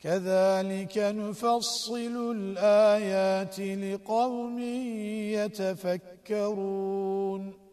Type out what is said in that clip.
كذلك نفصل الآيات لقوم يتفكرون.